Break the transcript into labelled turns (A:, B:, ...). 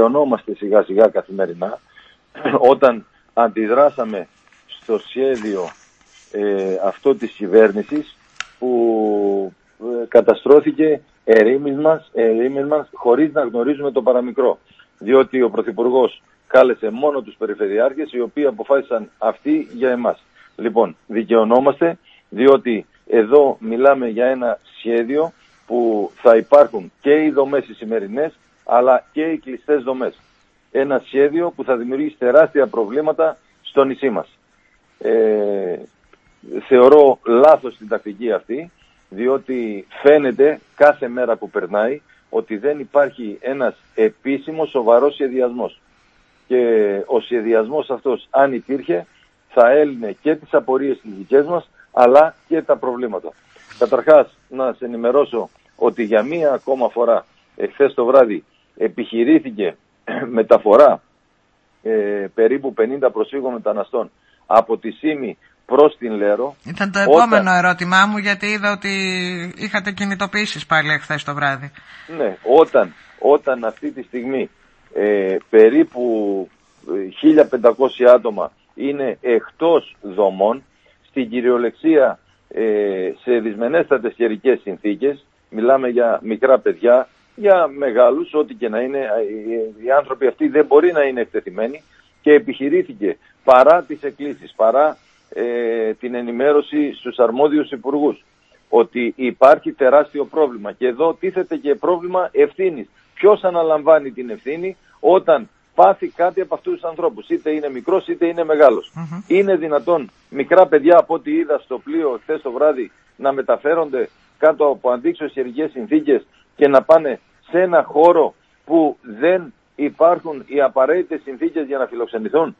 A: δικαιωνόμαστε σιγά σιγά καθημερινά όταν αντιδράσαμε στο σχέδιο ε, αυτό της κυβέρνησης που ε, καταστρώθηκε ερήμισμα, ερήμισμα χωρίς να γνωρίζουμε το παραμικρό. Διότι ο Πρωθυπουργός κάλεσε μόνο τους περιφερειάρχες οι οποίοι αποφάσισαν αυτοί για εμάς. Λοιπόν, δικαιωνόμαστε διότι εδώ μιλάμε για ένα σχέδιο που θα υπάρχουν και οι δομές οι σημερινές αλλά και οι κλειστές δομές. Ένα σχέδιο που θα δημιουργήσει τεράστια προβλήματα στο νησί μας. Ε, θεωρώ λάθος την τακτική αυτή διότι φαίνεται κάθε μέρα που περνάει ότι δεν υπάρχει ένας επίσημος σοβαρός σχεδιασμός. Και ο σχεδιασμός αυτός αν υπήρχε θα έλυνε και τις απορίες τις δικές μας αλλά και τα προβλήματα. Καταρχάς να σε ενημερώσω ότι για μία ακόμα φορά εχθές το βράδυ επιχειρήθηκε μεταφορά ε, περίπου 50 προσφύγων μεταναστών από τη Σύμη προς την Λέρο.
B: Ήταν το επόμενο ερώτημά μου γιατί είδα ότι είχατε κινητοποιήσεις πάλι εχθές το βράδυ.
A: Ναι, όταν, όταν αυτή τη στιγμή ε, περίπου 1500 ε, άτομα είναι εκτός δομών, στην κυριολεξία ε, σε δυσμενέστατες καιρικές συνθήκες, μιλάμε για μικρά παιδιά, για μεγάλους, ό,τι και να είναι, ε, οι άνθρωποι αυτοί δεν μπορεί να είναι εκτεθειμένοι και επιχειρήθηκε παρά τις εκκλήσεις, παρά ε, την ενημέρωση στους αρμόδιους υπουργούς ότι υπάρχει τεράστιο πρόβλημα. Και εδώ τίθεται και πρόβλημα ευθύνης. Ποιος αναλαμβάνει την ευθύνη όταν πάθει κάτι από αυτούς τους ανθρώπους, είτε είναι μικρός είτε είναι Είναι δυνατόν μικρά παιδιά από ό,τι είδα στο πλοίο χθες το βράδυ να μεταφέρονται κάτω από αντίξωες χειρικές συνθήκες και να πάνε σε ένα χώρο που δεν υπάρχουν οι απαραίτητες συνθήκες για να φιλοξενηθούν.